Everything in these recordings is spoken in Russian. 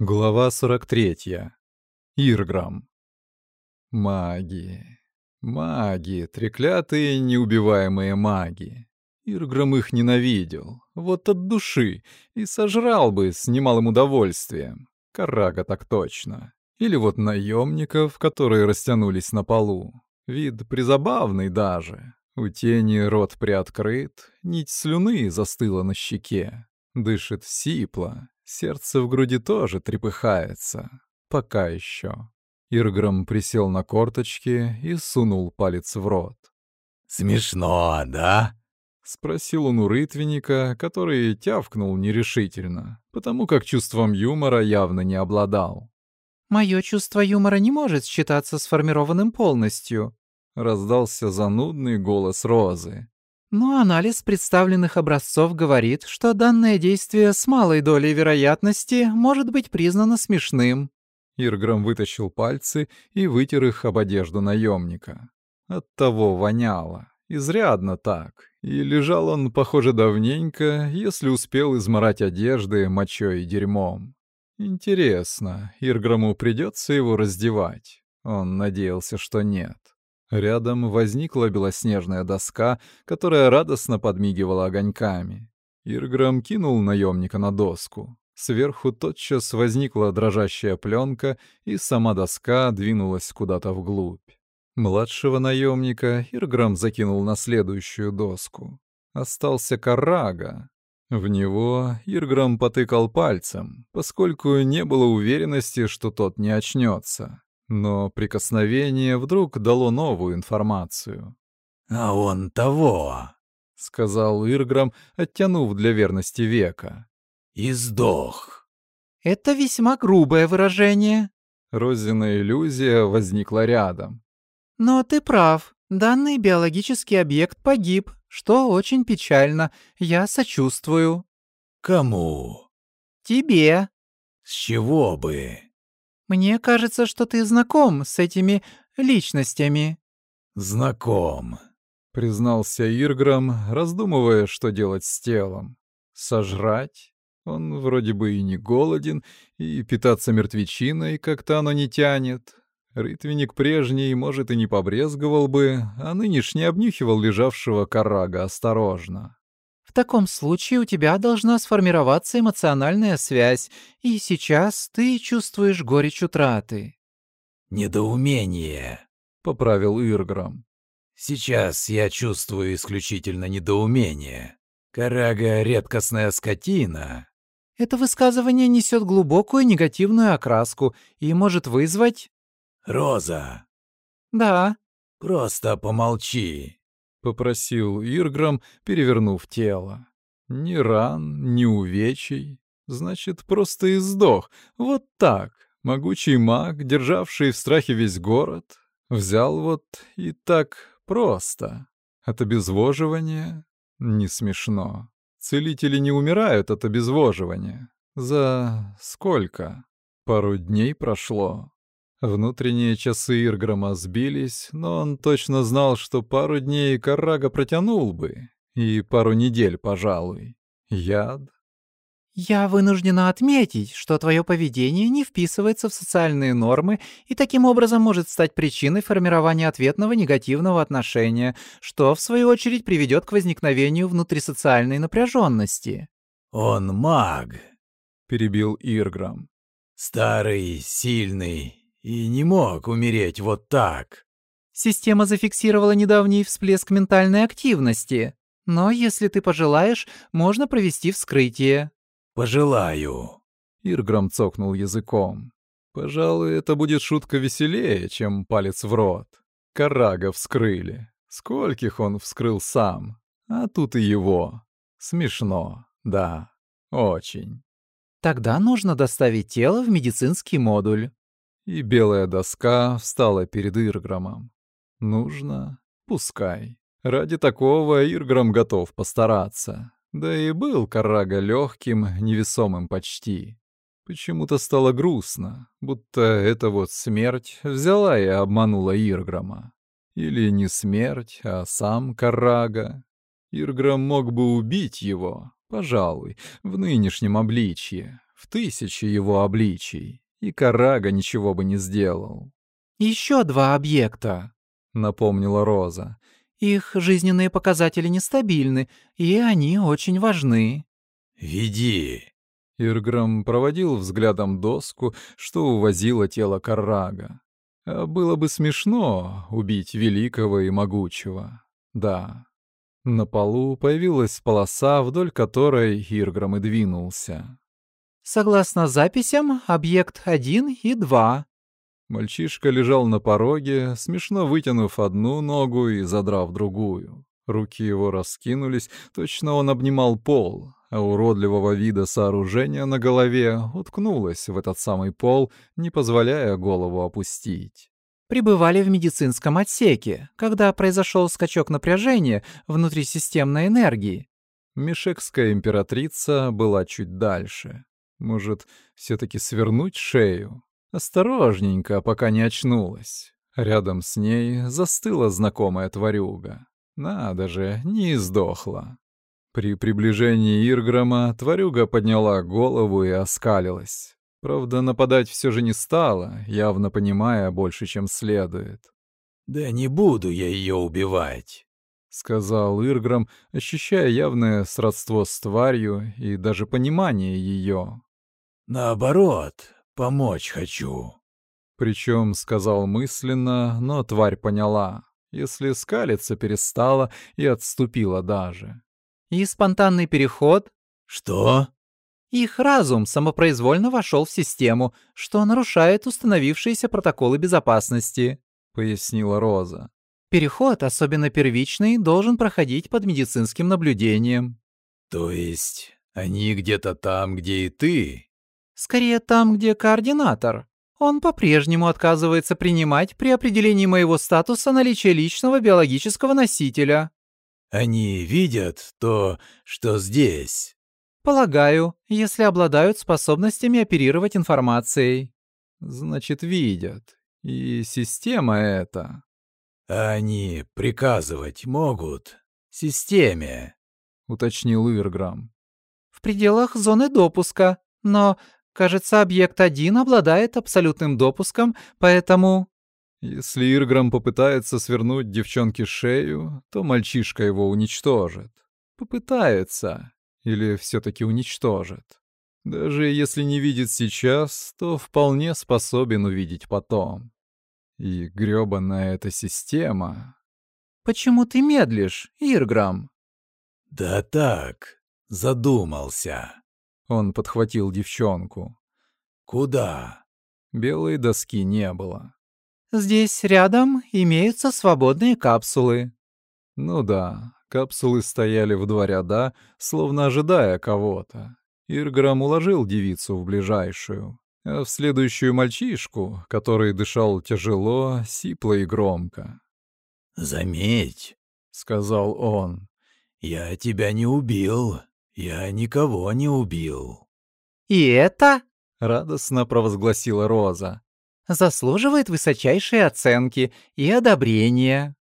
Глава 43. Ирграм. Маги. Маги, треклятые неубиваемые маги. Ирграм их ненавидел, вот от души, и сожрал бы с немалым удовольствием. Карага так точно. Или вот наемников, которые растянулись на полу. Вид призабавный даже. У тени рот приоткрыт, нить слюны застыла на щеке. Дышит сипло, Сердце в груди тоже трепыхается. Пока еще. Ирграм присел на корточки и сунул палец в рот. «Смешно, да?» — спросил он у рытвенника, который тявкнул нерешительно, потому как чувством юмора явно не обладал. «Мое чувство юмора не может считаться сформированным полностью», — раздался занудный голос Розы. Но анализ представленных образцов говорит, что данное действие с малой долей вероятности может быть признано смешным. Ирграм вытащил пальцы и вытер их об одежду наемника. Оттого воняло. Изрядно так. И лежал он, похоже, давненько, если успел изморать одежды мочой и дерьмом. Интересно, Ирграму придется его раздевать? Он надеялся, что нет. Рядом возникла белоснежная доска, которая радостно подмигивала огоньками. Ирграм кинул наемника на доску. Сверху тотчас возникла дрожащая пленка, и сама доска двинулась куда-то вглубь. Младшего наемника Ирграм закинул на следующую доску. Остался Карага. В него Ирграм потыкал пальцем, поскольку не было уверенности, что тот не очнется. Но прикосновение вдруг дало новую информацию. «А он того!» — сказал Ирграм, оттянув для верности века. «И сдох!» «Это весьма грубое выражение». Розина иллюзия возникла рядом. «Но ты прав. Данный биологический объект погиб, что очень печально. Я сочувствую». «Кому?» «Тебе». «С чего бы?» Мне кажется, что ты знаком с этими личностями». «Знаком», — признался Ирграм, раздумывая, что делать с телом. «Сожрать? Он вроде бы и не голоден, и питаться мертвечиной как-то оно не тянет. Рытвенник прежний, может, и не побрезговал бы, а нынешний обнюхивал лежавшего карага осторожно. В таком случае у тебя должна сформироваться эмоциональная связь, и сейчас ты чувствуешь горечь утраты. «Недоумение», — поправил Ирграм. «Сейчас я чувствую исключительно недоумение. Карага — редкостная скотина». Это высказывание несет глубокую негативную окраску и может вызвать... «Роза!» «Да». «Просто помолчи. — попросил Ирграм, перевернув тело. «Ни ран, ни увечий. Значит, просто и сдох. Вот так. Могучий маг, державший в страхе весь город, взял вот и так просто. От обезвоживания не смешно. Целители не умирают от обезвоживания. За сколько? Пару дней прошло. Внутренние часы Ирграма сбились, но он точно знал, что пару дней Карага протянул бы. И пару недель, пожалуй. Яд? «Я вынуждена отметить, что твое поведение не вписывается в социальные нормы и таким образом может стать причиной формирования ответного негативного отношения, что, в свою очередь, приведет к возникновению внутрисоциальной напряженности». «Он маг», — перебил Ирграм. «Старый, сильный и не мог умереть вот так. Система зафиксировала недавний всплеск ментальной активности. Но если ты пожелаешь, можно провести вскрытие. Пожелаю. Ирграм цокнул языком. Пожалуй, это будет шутка веселее, чем палец в рот. Карага вскрыли. Скольких он вскрыл сам. А тут и его. Смешно, да, очень. Тогда нужно доставить тело в медицинский модуль и белая доска встала перед Ирграмом. Нужно? Пускай. Ради такого Ирграм готов постараться. Да и был Карага легким, невесомым почти. Почему-то стало грустно, будто эта вот смерть взяла и обманула Ирграма. Или не смерть, а сам Карага. Ирграм мог бы убить его, пожалуй, в нынешнем обличье, в тысячи его обличий, и Карага ничего бы не сделал. Еще два объекта, напомнила Роза. Их жизненные показатели нестабильны, и они очень важны. «Веди!» Ирграм проводил взглядом доску, что увозило тело Каррага. А было бы смешно убить великого и могучего. Да. На полу появилась полоса, вдоль которой Ирграм и двинулся. «Согласно записям, объект 1 и 2». Мальчишка лежал на пороге, смешно вытянув одну ногу и задрав другую. Руки его раскинулись, точно он обнимал пол, а уродливого вида сооружение на голове уткнулось в этот самый пол, не позволяя голову опустить. Прибывали в медицинском отсеке, когда произошел скачок напряжения внутрисистемной энергии. Мишекская императрица была чуть дальше. Может, все-таки свернуть шею? Осторожненько, пока не очнулась. Рядом с ней застыла знакомая тварюга. Надо же, не издохла. При приближении Ирграма тварюга подняла голову и оскалилась. Правда, нападать все же не стала, явно понимая больше, чем следует. «Да не буду я ее убивать», — сказал Ирграм, ощущая явное сродство с тварью и даже понимание ее. «Наоборот, помочь хочу». Причем сказал мысленно, но тварь поняла. Если скалиться перестала и отступила даже. И спонтанный переход? Что? Их разум самопроизвольно вошел в систему, что нарушает установившиеся протоколы безопасности, пояснила Роза. Переход, особенно первичный, должен проходить под медицинским наблюдением. То есть они где-то там, где и ты? Скорее там, где координатор. Он по-прежнему отказывается принимать при определении моего статуса наличие личного биологического носителя. Они видят то, что здесь. Полагаю, если обладают способностями оперировать информацией. Значит, видят. И система эта. Они приказывать могут системе, уточнил Ирграм. В пределах зоны допуска, но, кажется, объект 1 обладает абсолютным допуском, поэтому если Ирграм попытается свернуть девчонке шею, то мальчишка его уничтожит. Попытается. Или все-таки уничтожит. Даже если не видит сейчас, то вполне способен увидеть потом. И грёбаная эта система... «Почему ты медлишь, Ирграм?» «Да так, задумался». Он подхватил девчонку. «Куда?» Белой доски не было. Здесь рядом имеются свободные капсулы. Ну да, капсулы стояли в два ряда, словно ожидая кого-то. Ирграм уложил девицу в ближайшую, а в следующую мальчишку, который дышал тяжело, сипло и громко. «Заметь», — сказал он, — «я тебя не убил, я никого не убил». «И это?» — радостно провозгласила Роза заслуживает высочайшей оценки и одобрения».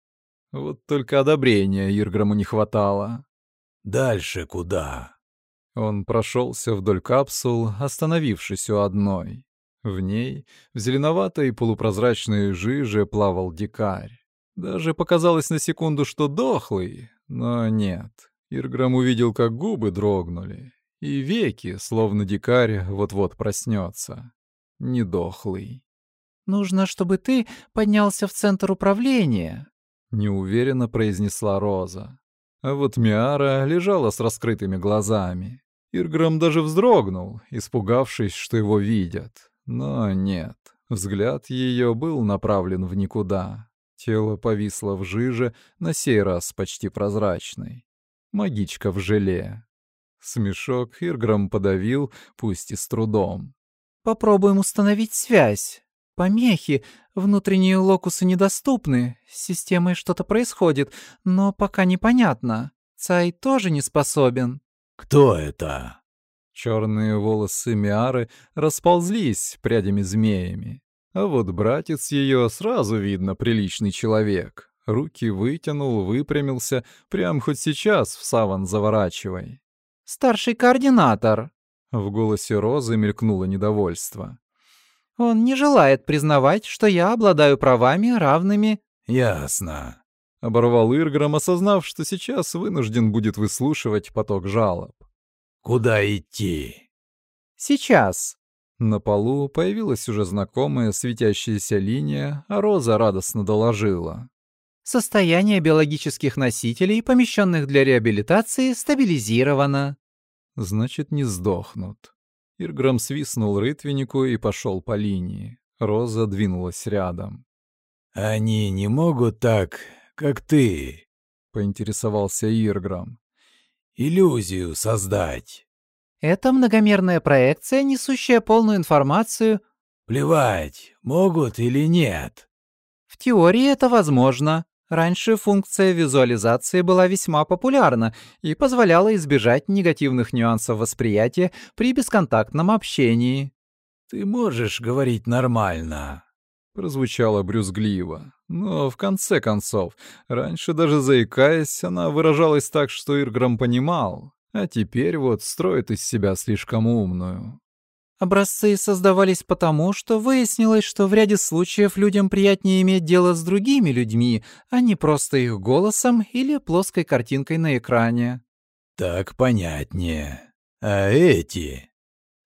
Вот только одобрения Ирграму не хватало. «Дальше куда?» Он прошелся вдоль капсул, остановившись у одной. В ней, в зеленоватой полупрозрачной жиже, плавал дикарь. Даже показалось на секунду, что дохлый, но нет. Ирграм увидел, как губы дрогнули, и веки, словно дикарь, вот-вот проснется. Недохлый. «Нужно, чтобы ты поднялся в центр управления», — неуверенно произнесла Роза. А вот Миара лежала с раскрытыми глазами. Ирграм даже вздрогнул, испугавшись, что его видят. Но нет, взгляд ее был направлен в никуда. Тело повисло в жиже, на сей раз почти прозрачной. Магичка в желе. Смешок Ирграм подавил, пусть и с трудом. «Попробуем установить связь», Помехи, внутренние локусы недоступны, с системой что-то происходит, но пока непонятно. Цай тоже не способен. Кто это? Черные волосы Миары расползлись прядями-змеями. А вот братец ее сразу видно приличный человек. Руки вытянул, выпрямился, прям хоть сейчас в саван заворачивай. «Старший координатор», В голосе Розы мелькнуло недовольство. «Он не желает признавать, что я обладаю правами, равными...» «Ясно», — оборвал Ирграм, осознав, что сейчас вынужден будет выслушивать поток жалоб. «Куда идти?» «Сейчас». На полу появилась уже знакомая светящаяся линия, а Роза радостно доложила. Состояние биологических носителей, помещенных для реабилитации, стабилизировано. Значит, не сдохнут. Ирграм свистнул рытвеннику и пошел по линии. Роза двинулась рядом. «Они не могут так, как ты», — поинтересовался Ирграм. «Иллюзию создать». «Это многомерная проекция, несущая полную информацию». «Плевать, могут или нет». «В теории это возможно. Раньше функция визуализации была весьма популярна и позволяла избежать негативных нюансов восприятия при бесконтактном общении. «Ты можешь говорить нормально?» Прозвучало брюзгливо. Но в конце концов, раньше даже заикаясь, она выражалась так, что Ирграм понимал, а теперь вот строит из себя слишком умную. Образцы создавались потому, что выяснилось, что в ряде случаев людям приятнее иметь дело с другими людьми, а не просто их голосом или плоской картинкой на экране. Так понятнее. А эти?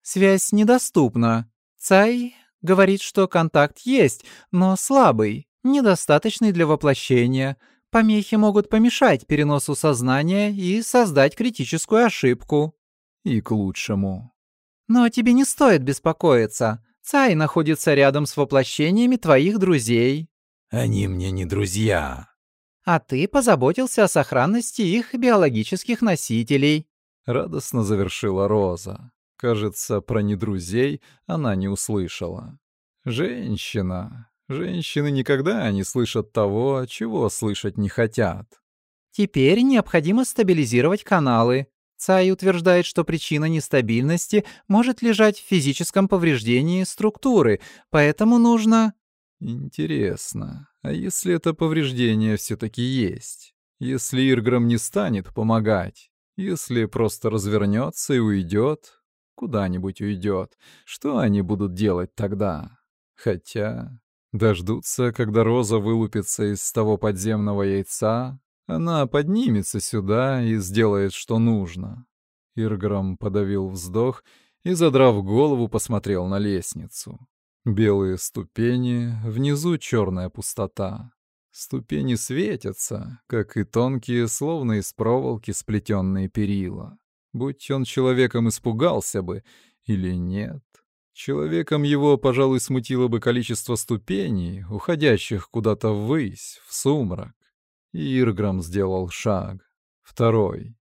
Связь недоступна. Цай говорит, что контакт есть, но слабый, недостаточный для воплощения. Помехи могут помешать переносу сознания и создать критическую ошибку. И к лучшему. Но тебе не стоит беспокоиться. Цай находится рядом с воплощениями твоих друзей. Они мне не друзья. А ты позаботился о сохранности их биологических носителей. Радостно завершила Роза. Кажется, про недрузей она не услышала. Женщина. Женщины никогда не слышат того, чего слышать не хотят. Теперь необходимо стабилизировать каналы. Цай утверждает, что причина нестабильности может лежать в физическом повреждении структуры, поэтому нужно... Интересно, а если это повреждение все-таки есть? Если Ирграм не станет помогать? Если просто развернется и уйдет? Куда-нибудь уйдет? Что они будут делать тогда? Хотя... Дождутся, когда Роза вылупится из того подземного яйца, она поднимется сюда и сделает, что нужно. Ирграм подавил вздох и, задрав голову, посмотрел на лестницу. Белые ступени, внизу черная пустота. Ступени светятся, как и тонкие, словно из проволоки сплетенные перила. Будь он человеком, испугался бы или нет. Человеком его, пожалуй, смутило бы количество ступеней, уходящих куда-то ввысь, в сумрак. Ирграм сделал шаг. Второй.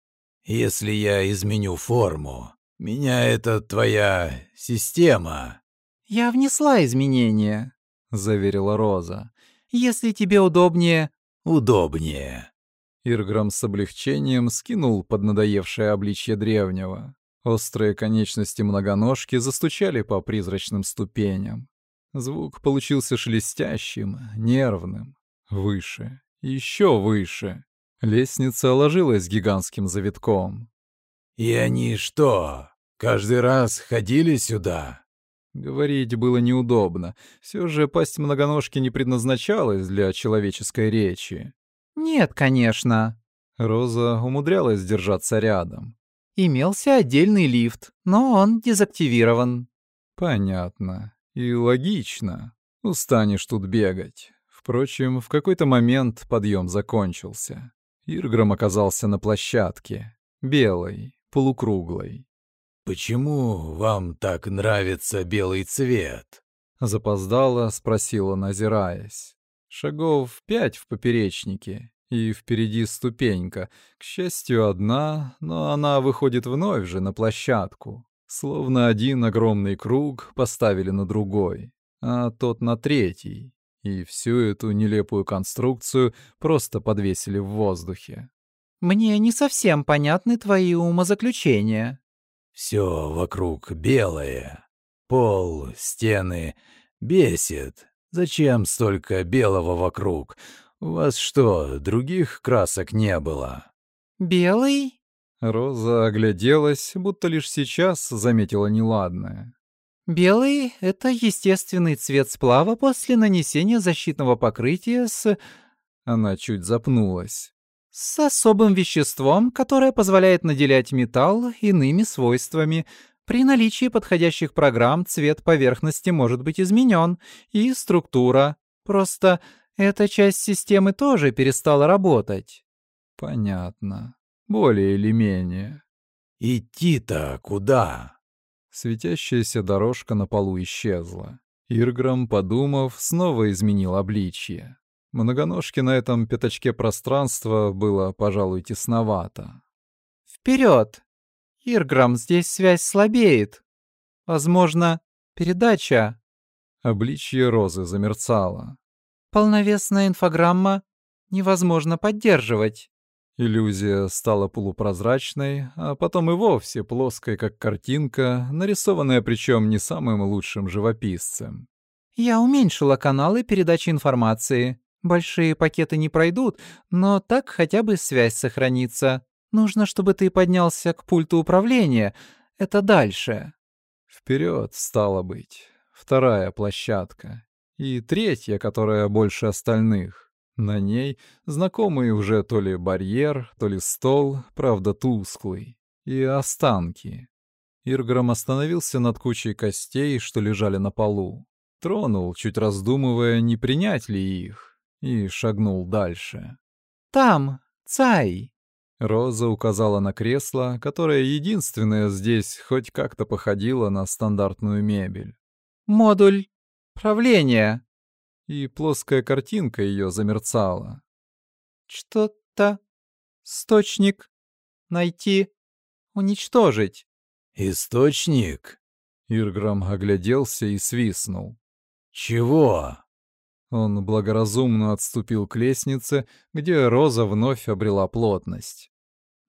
«Если я изменю форму, меня это твоя система». «Я внесла изменения», — заверила Роза. «Если тебе удобнее...» «Удобнее». Ирграм с облегчением скинул поднадоевшее обличье древнего. Острые конечности многоножки застучали по призрачным ступеням. Звук получился шелестящим, нервным, выше еще выше. Лестница ложилась гигантским завитком. «И они что, каждый раз ходили сюда?» Говорить было неудобно. Все же пасть многоножки не предназначалась для человеческой речи. «Нет, конечно». Роза умудрялась держаться рядом. «Имелся отдельный лифт, но он дезактивирован». «Понятно. И логично. Устанешь тут бегать. Впрочем, в какой-то момент подъем закончился. Ирграм оказался на площадке. Белой, полукруглой. «Почему вам так нравится белый цвет?» Запоздала, спросила, назираясь. Шагов пять в поперечнике, и впереди ступенька. К счастью, одна, но она выходит вновь же на площадку. Словно один огромный круг поставили на другой, а тот на третий и всю эту нелепую конструкцию просто подвесили в воздухе. «Мне не совсем понятны твои умозаключения». «Все вокруг белое. Пол, стены. Бесит. Зачем столько белого вокруг? У вас что, других красок не было?» «Белый?» Роза огляделась, будто лишь сейчас заметила неладное. Белый — это естественный цвет сплава после нанесения защитного покрытия с... Она чуть запнулась. С особым веществом, которое позволяет наделять металл иными свойствами. При наличии подходящих программ цвет поверхности может быть изменен, и структура. Просто эта часть системы тоже перестала работать. Понятно. Более или менее. Идти-то куда? Светящаяся дорожка на полу исчезла. Ирграм, подумав, снова изменил обличье. Многоножки на этом пятачке пространства было, пожалуй, тесновато. Вперед! Ирграм, здесь связь слабеет. Возможно, передача. Обличье розы замерцало. Полновесная инфограмма невозможно поддерживать. Иллюзия стала полупрозрачной, а потом и вовсе плоской, как картинка, нарисованная причем не самым лучшим живописцем. Я уменьшила каналы передачи информации. Большие пакеты не пройдут, но так хотя бы связь сохранится. Нужно, чтобы ты поднялся к пульту управления. Это дальше. Вперед, стало быть. Вторая площадка. И третья, которая больше остальных. На ней знакомый уже то ли барьер, то ли стол, правда тусклый. И останки. Ирграм остановился над кучей костей, что лежали на полу. Тронул, чуть раздумывая, не принять ли их и шагнул дальше. «Там, Цай!» Роза указала на кресло, которое единственное здесь хоть как-то походило на стандартную мебель. «Модуль правления!» И плоская картинка ее замерцала. «Что-то... Источник... Найти... Уничтожить...» «Источник?» Ирграм огляделся и свистнул. «Чего?» Он благоразумно отступил к лестнице, где Роза вновь обрела плотность.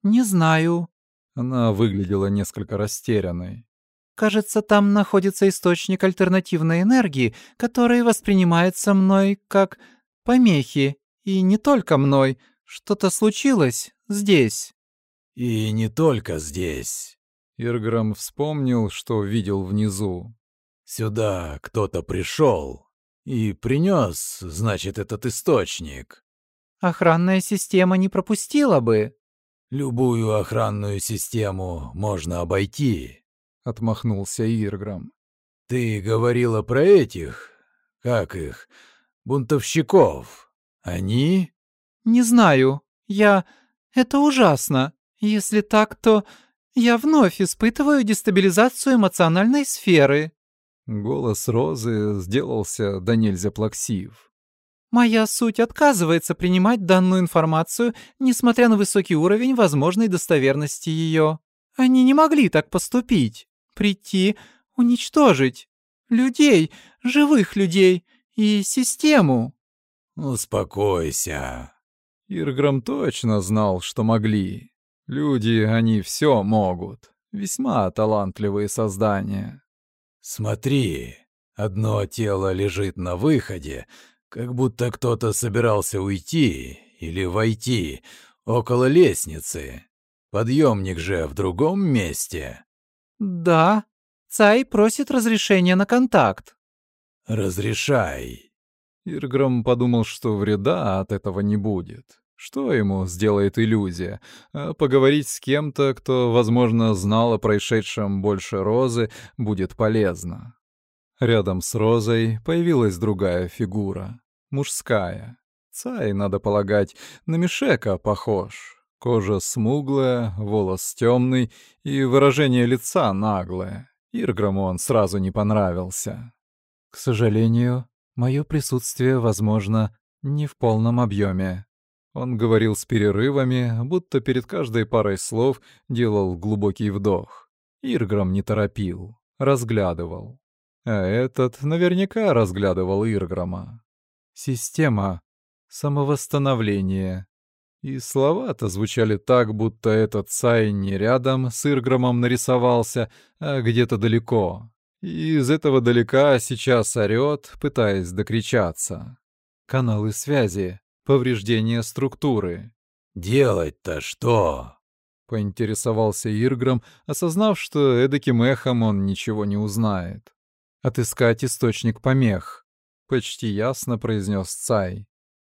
«Не знаю». Она выглядела несколько растерянной. «Кажется, там находится источник альтернативной энергии, который воспринимается мной как помехи. И не только мной. Что-то случилось здесь». «И не только здесь». Ирграм вспомнил, что видел внизу. «Сюда кто-то пришел, и принес, значит, этот источник. Охранная система не пропустила бы. Любую охранную систему можно обойти, отмахнулся Ирграм. Ты говорила про этих, как их, бунтовщиков. Они? Не знаю. Я... Это ужасно. Если так, то я вновь испытываю дестабилизацию эмоциональной сферы. Голос Розы сделался до нельзя плаксив. «Моя суть отказывается принимать данную информацию, несмотря на высокий уровень возможной достоверности ее. Они не могли так поступить. Прийти, уничтожить. Людей, живых людей и систему». «Успокойся». Ирграм точно знал, что могли. Люди, они все могут. Весьма талантливые создания. «Смотри, одно тело лежит на выходе, как будто кто-то собирался уйти или войти около лестницы. Подъемник же в другом месте». «Да. Цай просит разрешения на контакт». «Разрешай». Ирграм подумал, что вреда от этого не будет. Что ему сделает иллюзия? А поговорить с кем-то, кто, возможно, знал о происшедшем больше Розы, будет полезно. Рядом с Розой появилась другая фигура. Мужская. Цай, надо полагать, на Мишека похож. Кожа смуглая, волос темный и выражение лица наглое. Ирграму он сразу не понравился. К сожалению, мое присутствие, возможно, не в полном объеме. Он говорил с перерывами, будто перед каждой парой слов делал глубокий вдох. Ирграм не торопил, разглядывал. А этот наверняка разглядывал Ирграма. Система самовосстановления. И слова-то звучали так, будто этот Цай не рядом с Ирграмом нарисовался, а где-то далеко. И из этого далека сейчас орёт, пытаясь докричаться. Каналы связи, повреждение структуры. «Делать-то что?» Поинтересовался Ирграм, осознав, что эдаким эхом он ничего не узнает. «Отыскать источник помех», — почти ясно произнес Цай.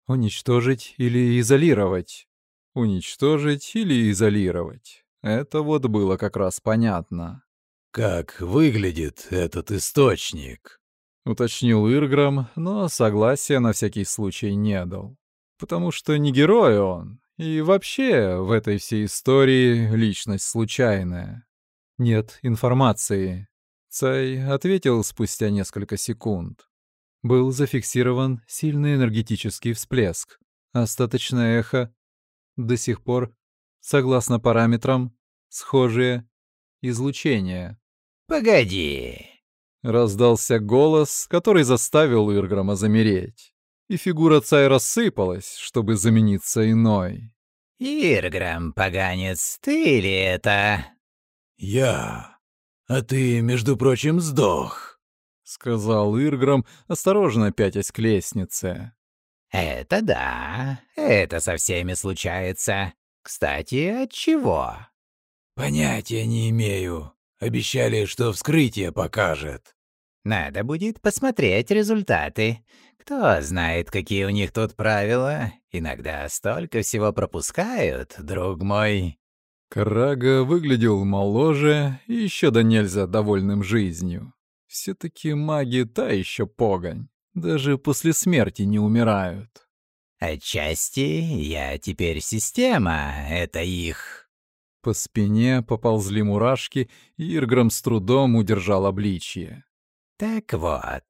«Уничтожить или изолировать?» «Уничтожить или изолировать?» Это вот было как раз понятно. «Как выглядит этот источник?» — уточнил Ирграм, но согласия на всякий случай не дал. Потому что не герой он, и вообще в этой всей истории личность случайная. Нет информации. Цай ответил спустя несколько секунд. Был зафиксирован сильный энергетический всплеск. Остаточное эхо до сих пор, согласно параметрам, схожие излучения. «Погоди!» — раздался голос, который заставил Ирграма замереть. И фигура Цай рассыпалась, чтобы замениться иной. «Ирграм, поганец, ты ли это?» «Я. А ты, между прочим, сдох», — сказал Ирграм, осторожно пятясь к лестнице. «Это да, это со всеми случается. Кстати, от чего?» «Понятия не имею. Обещали, что вскрытие покажет». «Надо будет посмотреть результаты. Кто знает, какие у них тут правила. Иногда столько всего пропускают, друг мой». Карага выглядел моложе и еще да нельзя довольным жизнью. Все-таки маги та еще погонь. Даже после смерти не умирают. Отчасти я теперь система, это их. По спине поползли мурашки, и Ирграм с трудом удержал обличье. Так вот.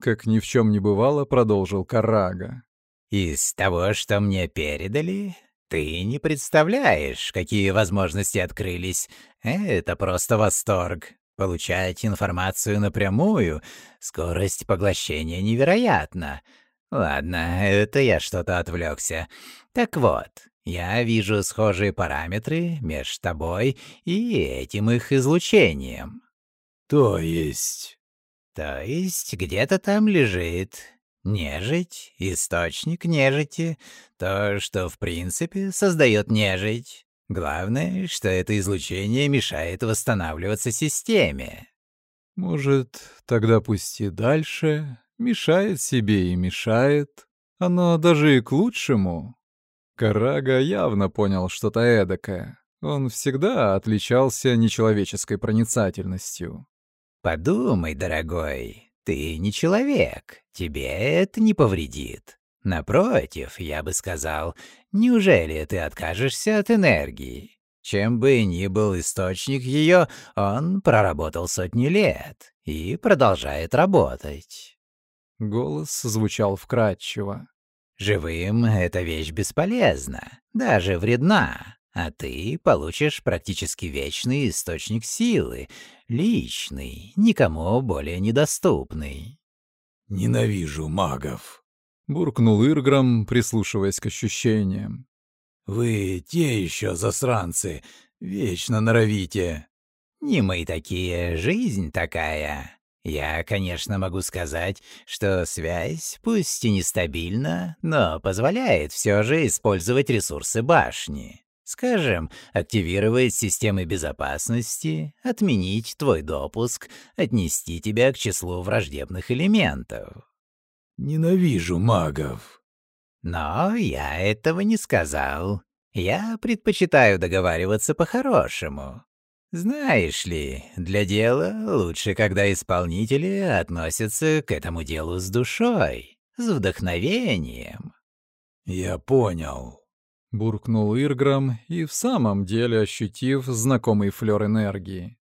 Как ни в чем не бывало, продолжил Карага. Из того, что мне передали, ты не представляешь, какие возможности открылись. Это просто восторг. Получать информацию напрямую, скорость поглощения невероятна. Ладно, это я что-то отвлекся. Так вот, я вижу схожие параметры между тобой и этим их излучением. То есть... То есть где-то там лежит нежить, источник нежити, то, что в принципе создает нежить. Главное, что это излучение мешает восстанавливаться системе. Может, тогда пусть и дальше мешает себе и мешает. Оно даже и к лучшему. Карага явно понял что-то эдакое. Он всегда отличался нечеловеческой проницательностью. «Подумай, дорогой, ты не человек, тебе это не повредит. Напротив, я бы сказал, неужели ты откажешься от энергии? Чем бы ни был источник ее, он проработал сотни лет и продолжает работать. Голос звучал вкрадчиво. Живым эта вещь бесполезна, даже вредна, а ты получишь практически вечный источник силы, личный, никому более недоступный. «Ненавижу магов», буркнул Ирграм, прислушиваясь к ощущениям. «Вы те еще засранцы, вечно норовите». «Не мы такие, жизнь такая. Я, конечно, могу сказать, что связь, пусть и нестабильна, но позволяет все же использовать ресурсы башни. Скажем, активировать системы безопасности, отменить твой допуск, отнести тебя к числу враждебных элементов. Ненавижу магов. Но я этого не сказал. Я предпочитаю договариваться по-хорошему. Знаешь ли, для дела лучше, когда исполнители относятся к этому делу с душой, с вдохновением. Я понял. Буркнул Ирграм и в самом деле ощутив знакомый флёр энергии.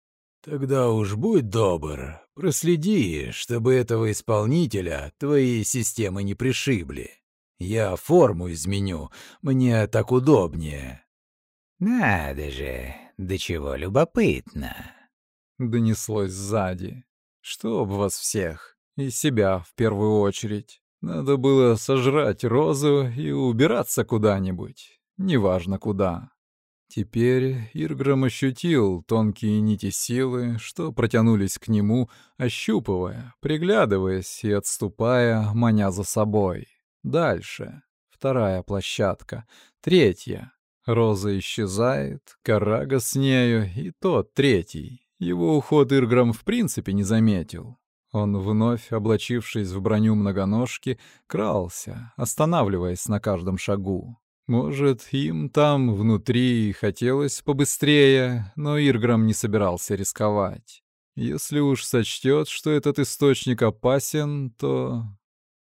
Тогда уж будь добр, проследи, чтобы этого исполнителя твои системы не пришибли. Я форму изменю, мне так удобнее. Надо же, до чего любопытно. Донеслось сзади. Чтоб вас всех, и себя в первую очередь. Надо было сожрать розу и убираться куда-нибудь, неважно куда. Теперь Ирграм ощутил тонкие нити силы, что протянулись к нему, ощупывая, приглядываясь и отступая, маня за собой. Дальше. Вторая площадка. Третья. Роза исчезает, Карага с нею и тот третий. Его уход Ирграм в принципе не заметил. Он, вновь облачившись в броню многоножки, крался, останавливаясь на каждом шагу. Может, им там внутри хотелось побыстрее, но Ирграм не собирался рисковать. Если уж сочтет, что этот источник опасен, то...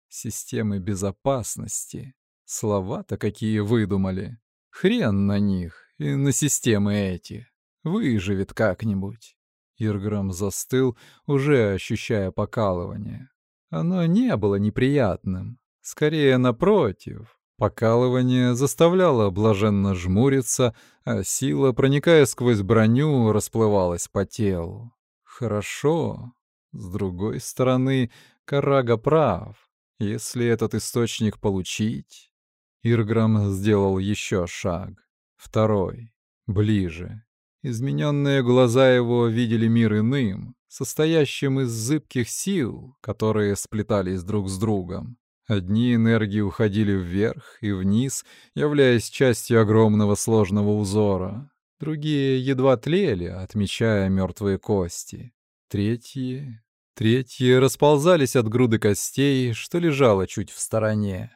Системы безопасности. Слова-то какие выдумали. Хрен на них и на системы эти. Выживет как-нибудь. Ирграм застыл, уже ощущая покалывание. Оно не было неприятным. Скорее, напротив. Покалывание заставляло блаженно жмуриться, а сила, проникая сквозь броню, расплывалась по телу. Хорошо. С другой стороны, Карага прав. Если этот источник получить... Ирграм сделал еще шаг. Второй. Ближе. Измененные глаза его видели мир иным, состоящим из зыбких сил, которые сплетались друг с другом. Одни энергии уходили вверх и вниз, являясь частью огромного сложного узора. Другие едва тлели, отмечая мертвые кости. Третьи... Третьи расползались от груды костей, что лежало чуть в стороне.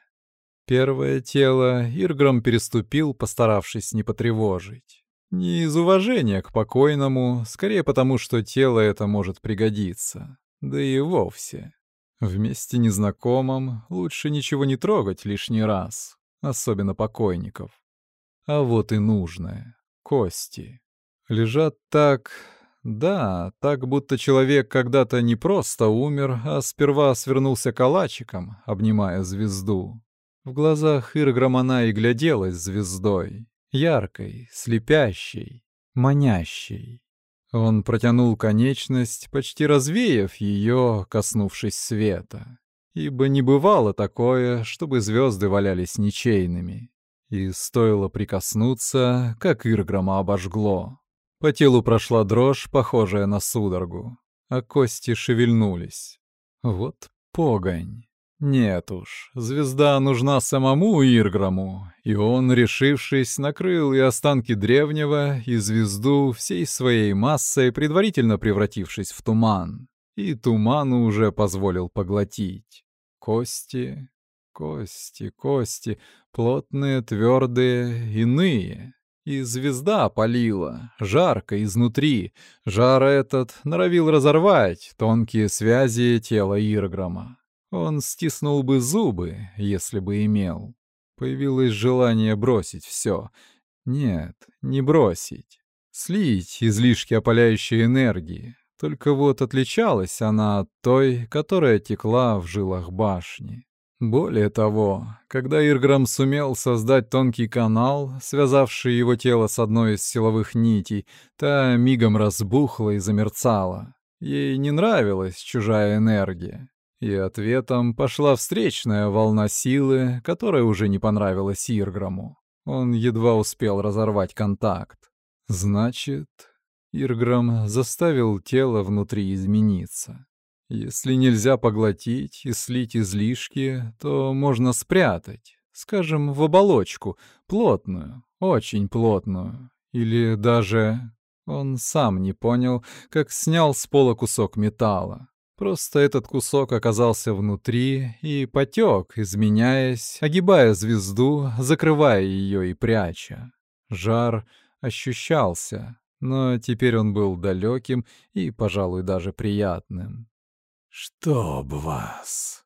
Первое тело Ирграм переступил, постаравшись не потревожить. Не из уважения к покойному, скорее потому, что тело это может пригодиться. Да и вовсе. В месте незнакомом лучше ничего не трогать лишний раз, особенно покойников. А вот и нужное — кости. Лежат так... Да, так будто человек когда-то не просто умер, а сперва свернулся калачиком, обнимая звезду. В глазах Ирграм она и гляделась звездой, яркой, слепящей, манящей. Он протянул конечность, почти развеяв ее, коснувшись света. Ибо не бывало такое, чтобы звезды валялись ничейными. И стоило прикоснуться, как Ирграма обожгло. По телу прошла дрожь, похожая на судорогу, а кости шевельнулись. Вот погонь. Нет уж, звезда нужна самому Ирграму, и он, решившись, накрыл и останки древнего, и звезду всей своей массой, предварительно превратившись в туман. И туману уже позволил поглотить. Кости, кости, кости, плотные, твердые, иные. И звезда опалила, жарко изнутри. Жар этот норовил разорвать тонкие связи тела Ирграма. Он стиснул бы зубы, если бы имел. Появилось желание бросить все. Нет, не бросить. Слить излишки опаляющей энергии. Только вот отличалась она от той, которая текла в жилах башни. Более того, когда Ирграм сумел создать тонкий канал, связавший его тело с одной из силовых нитей, та мигом разбухла и замерцала. Ей не нравилась чужая энергия. И ответом пошла встречная волна силы, которая уже не понравилась Ирграму. Он едва успел разорвать контакт. Значит, Ирграм заставил тело внутри измениться. Если нельзя поглотить и слить излишки, то можно спрятать, скажем, в оболочку, плотную, очень плотную. Или даже... Он сам не понял, как снял с пола кусок металла. Просто этот кусок оказался внутри и потек, изменяясь, огибая звезду, закрывая ее и пряча. Жар ощущался, но теперь он был далеким и, пожалуй, даже приятным. «Чтоб вас!»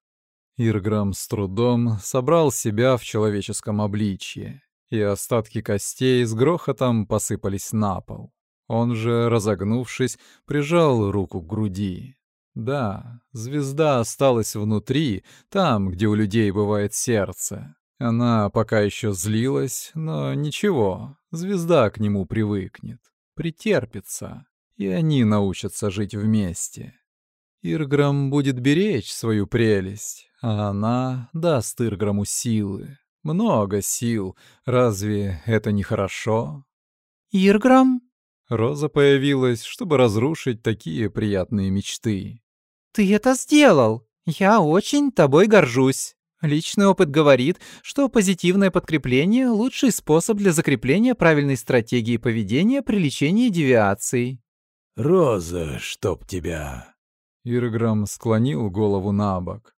Ирграм с трудом собрал себя в человеческом обличье, и остатки костей с грохотом посыпались на пол. Он же, разогнувшись, прижал руку к груди. Да, звезда осталась внутри, там, где у людей бывает сердце. Она пока еще злилась, но ничего, звезда к нему привыкнет, претерпится, и они научатся жить вместе. Ирграм будет беречь свою прелесть, а она даст Ирграму силы. Много сил. Разве это не хорошо? «Ирграм?» Роза появилась, чтобы разрушить такие приятные мечты. «Ты это сделал! Я очень тобой горжусь!» Личный опыт говорит, что позитивное подкрепление — лучший способ для закрепления правильной стратегии поведения при лечении девиаций. «Роза, чтоб тебя!» Ирграм склонил голову на бок.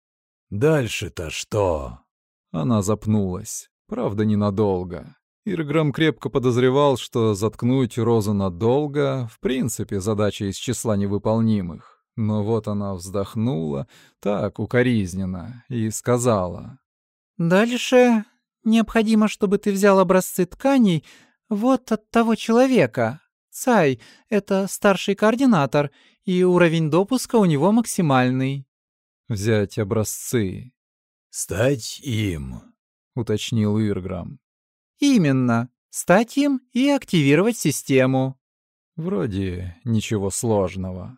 «Дальше-то что?» Она запнулась. Правда, ненадолго. Ирграм крепко подозревал, что заткнуть Розу надолго в принципе задача из числа невыполнимых. Но вот она вздохнула, так укоризненно, и сказала. «Дальше необходимо, чтобы ты взял образцы тканей вот от того человека. Цай — это старший координатор, и уровень допуска у него максимальный». «Взять образцы». «Стать им», — уточнил Ирграм. «Именно. Стать им и активировать систему». Вроде ничего сложного.